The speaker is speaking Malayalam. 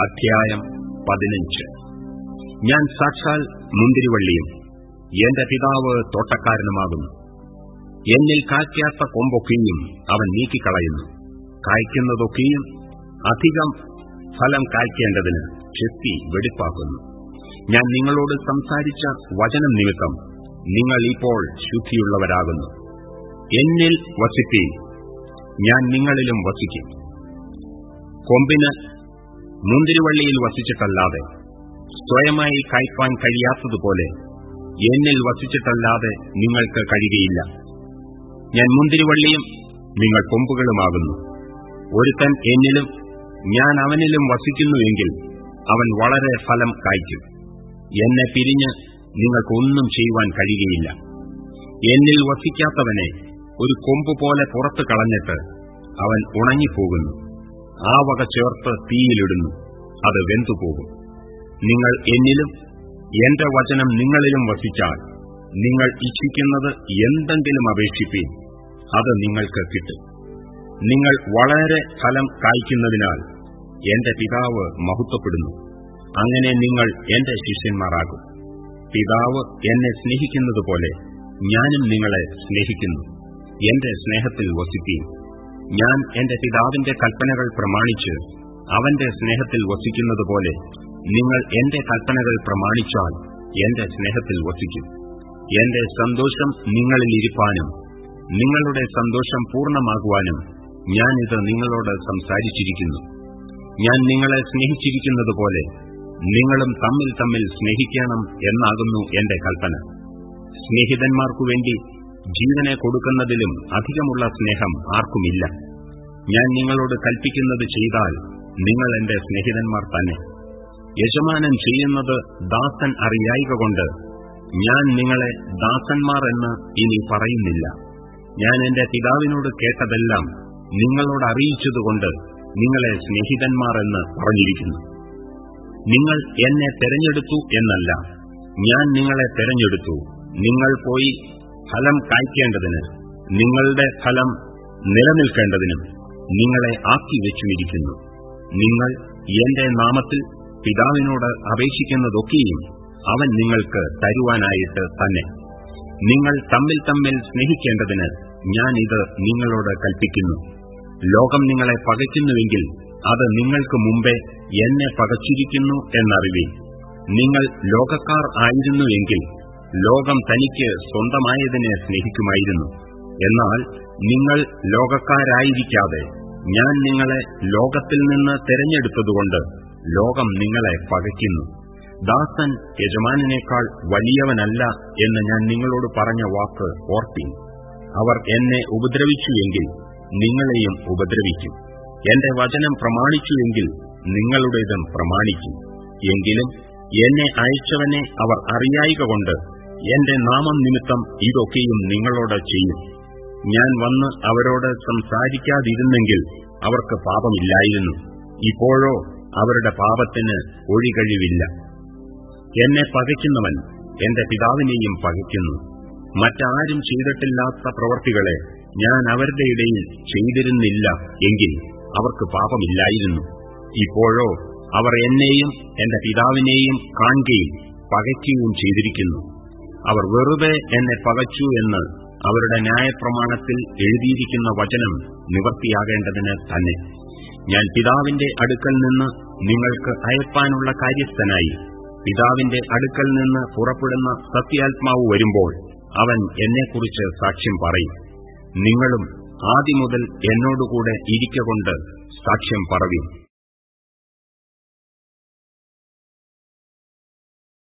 അധ്യായം പതിനഞ്ച്. ഞാൻ സാക്ഷാൽ മുന്തിരിവള്ളിയും എന്റെ പിതാവ് തോട്ടക്കാരനുമാകുന്നു എന്നിൽ കായ്ക്കാത്ത കൊമ്പൊക്കെയും അവൻ നീക്കിക്കളയുന്നു. കായ്ക്കുന്നതൊക്കെയും അധികം ഫലം കായ്ക്കേണ്ടതിന് ചെത്തി വെടിപ്പാക്കുന്നു. ഞാൻ നിങ്ങളോട് സംസാരിച്ച വചനം നിമിത്തം നിങ്ങൾ ഇപ്പോൾ ശുദ്ധിയുള്ളവരാകുന്നു. എന്നിൽ വസിപ്പീൻ. ഞാൻ നിങ്ങളിലും വസിക്കും. കൊമ്പിന് മുന്തിരിവള്ളിയിൽ വസിച്ചിട്ടല്ലാതെ സ്വയമായി കായ്പാൻ കഴിയാത്തതുപോലെ എന്നിൽ വസിച്ചിട്ടല്ലാതെ നിങ്ങൾക്ക് കഴിയുകയില്ല. ഞാൻ മുന്തിരിവള്ളിയും നിങ്ങൾ കൊമ്പുകളുമാകുന്നു. ഒരുത്തൻ എന്നിലും ഞാൻ അവനിലും വസിക്കുന്നുവെങ്കിൽ അവൻ വളരെ ഫലം കായ്ക്കും. എന്നെ പിരിഞ്ഞ് നിങ്ങൾക്കൊന്നും ചെയ്യുവാൻ കഴിയുകയില്ല. എന്നിൽ വസിക്കാത്തവനെ ഒരു കൊമ്പ് പോലെ പുറത്തു കളഞ്ഞിട്ട് അവൻ ഉണങ്ങിപ്പോകുന്നു. ആ വക ചേർത്ത് തീയിലിടുന്നു. അത് വെന്തുപോകും. നിങ്ങൾ എന്നിലും എന്റെ വചനം നിങ്ങളിലും വസിച്ചാൽ നിങ്ങൾ ഇച്ഛിക്കുന്നത് എന്തെങ്കിലും അപേക്ഷിപ്പീൻ. അത് നിങ്ങൾക്ക് കിട്ടും. നിങ്ങൾ വളരെ ഫലം കായ്ക്കുന്നതിനാൽ എന്റെ പിതാവ് മഹത്വപ്പെടുന്നു. അങ്ങനെ നിങ്ങൾ എന്റെ ശിഷ്യന്മാരാകും. പിതാവ് എന്നെ സ്നേഹിക്കുന്നതുപോലെ ഞാനും നിങ്ങളെ സ്നേഹിക്കുന്നു. എന്റെ സ്നേഹത്തിൽ വസിപ്പീൻ. ഞാൻ എന്റെ പിതാവിന്റെ കൽപ്പനകൾ പ്രമാണിച്ച് അവന്റെ സ്നേഹത്തിൽ വസിക്കുന്നതുപോലെ നിങ്ങൾ എന്റെ കൽപ്പനകൾ പ്രമാണിച്ചാൽ എന്റെ സ്നേഹത്തിൽ വസിക്കും. എന്റെ സന്തോഷം നിങ്ങളിൽ ഇരിപ്പാനും നിങ്ങളുടെ സന്തോഷം പൂർണമാകുവാനും ഞാനിത് നിങ്ങളോട് സംസാരിച്ചിരിക്കുന്നു. ഞാൻ നിങ്ങളെ സ്നേഹിച്ചിരിക്കുന്നതുപോലെ നിങ്ങളും തമ്മിൽ തമ്മിൽ സ്നേഹിക്കണം എന്നാകുന്നു എന്റെ കൽപ്പന. സ്നേഹിതന്മാർക്കു വേണ്ടി ജീവനെ കൊടുക്കുന്നതിലും അധികമുള്ള സ്നേഹം ആർക്കുമില്ല. ഞാൻ നിങ്ങളോട് കൽപ്പിക്കുന്നത് ചെയ്താൽ നിങ്ങൾ എന്റെ സ്നേഹിതന്മാർ തന്നെ. യജമാനൻ ചെയ്യുന്നത് ദാസൻ അറിയായിക കൊണ്ട് ഞാൻ നിങ്ങളെ ദാസന്മാർ എന്ന് ഇനി പറയുന്നില്ല. ഞാൻ എന്റെ പിതാവിനോട് കേട്ടതെല്ലാം നിങ്ങളോട് അറിയിച്ചതുകൊണ്ട് നിങ്ങളെ സ്നേഹിതന്മാർ എന്ന് പറഞ്ഞിരിക്കുന്നു. നിങ്ങൾ എന്നെ തെരഞ്ഞെടുത്തു എന്നല്ല ഞാൻ നിങ്ങളെ തെരഞ്ഞെടുത്തു. നിങ്ങൾ പോയി ഫലം കായ്ക്കേണ്ടതിന് നിങ്ങളുടെ ഫലം നിലനിൽക്കേണ്ടതിനും നിങ്ങളെ ആക്കി വെച്ചുമിരിക്കുന്നു. നിങ്ങൾ എന്റെ നാമത്തിൽ പിതാവിനോട് അപേക്ഷിക്കുന്നതൊക്കെയും അവൻ നിങ്ങൾക്ക് തരുവാനായിട്ട് തന്നെ. നിങ്ങൾ തമ്മിൽ തമ്മിൽ സ്നേഹിക്കേണ്ടതിന് ഞാൻ ഇത് നിങ്ങളോട് കൽപ്പിക്കുന്നു. ലോകം നിങ്ങളെ പകയ്ക്കുന്നുവെങ്കിൽ അത് നിങ്ങൾക്ക് മുമ്പേ എന്നെ പകച്ചിരിക്കുന്നു എന്നറിവി നിങ്ങൾ ലോകക്കാർ ആയിരുന്നുവെങ്കിൽ ലോകം തനിക്ക് സ്വന്തമായതിനെ സ്നേഹിക്കുമായിരുന്നു. എന്നാൽ നിങ്ങൾ ലോകക്കാരായിരിക്കാതെ ഞാൻ നിങ്ങളെ ലോകത്തിൽ നിന്ന് തെരഞ്ഞെടുത്തതുകൊണ്ട് ലോകം നിങ്ങളെ പകയ്ക്കുന്നു. ദാസൻ യജമാനേക്കാൾ വലിയവനല്ല എന്ന് ഞാൻ നിങ്ങളോട് പറഞ്ഞ വാക്ക് ഓർപ്പിൻ അവർ എന്നെ ഉപദ്രവിച്ചുവെങ്കിൽ നിങ്ങളെയും ഉപദ്രവിക്കും. എന്റെ വചനം പ്രമാണിച്ചുവെങ്കിൽ നിങ്ങളുടേതും പ്രമാണിക്കും. എങ്കിലും എന്നെ അയച്ചവനെ അവർ അറിയായിക കൊണ്ട് എന്റെ നാമം നിമിത്തം ഇതൊക്കെയും നിങ്ങളോട് ചെയ്യും. ഞാൻ വന്ന് അവരോട് സംസാരിക്കാതിരുന്നെങ്കിൽ അവർക്ക് പാപമില്ലായിരുന്നു. ഇപ്പോഴോ അവരുടെ പാപത്തിന് ഒഴികഴിവില്ല. എന്നെ പകയ്ക്കുന്നവൻ എന്റെ പിതാവിനെയും പകയ്ക്കുന്നു. മറ്റാരും ചെയ്തിട്ടില്ലാത്ത പ്രവർത്തികളെ ഞാൻ അവരുടെ ഇടയിൽ ചെയ്തിരുന്നില്ല എങ്കിൽ അവർക്ക് പാപമില്ലായിരുന്നു. ഇപ്പോഴോ അവർ എന്നെയും എന്റെ പിതാവിനെയും കാണുകയും പകയ്ക്കുകയും ചെയ്തിരിക്കുന്നു. അവർ വെറുതെ എന്നെ പകച്ചു എന്ന് അവരുടെ ന്യായപ്രമാണത്തിൽ എഴുതിയിരിക്കുന്ന വചനം നിവർത്തിയാകേണ്ടതിന് തന്നെ. ഞാൻ പിതാവിന്റെ അടുക്കൽ നിന്ന് നിങ്ങൾക്ക് അയപ്പാനുള്ള കാര്യസ്ഥനായി. പിതാവിന്റെ അടുക്കൽ നിന്ന് പുറപ്പെടുന്ന സത്യാത്മാവ് വരുമ്പോൾ അവൻ എന്നെക്കുറിച്ച് സാക്ഷ്യം പറയും. നിങ്ങളും ആദ്യമുതൽ എന്നോടുകൂടെ ഇരിക്കൊണ്ട് സാക്ഷ്യം പറയും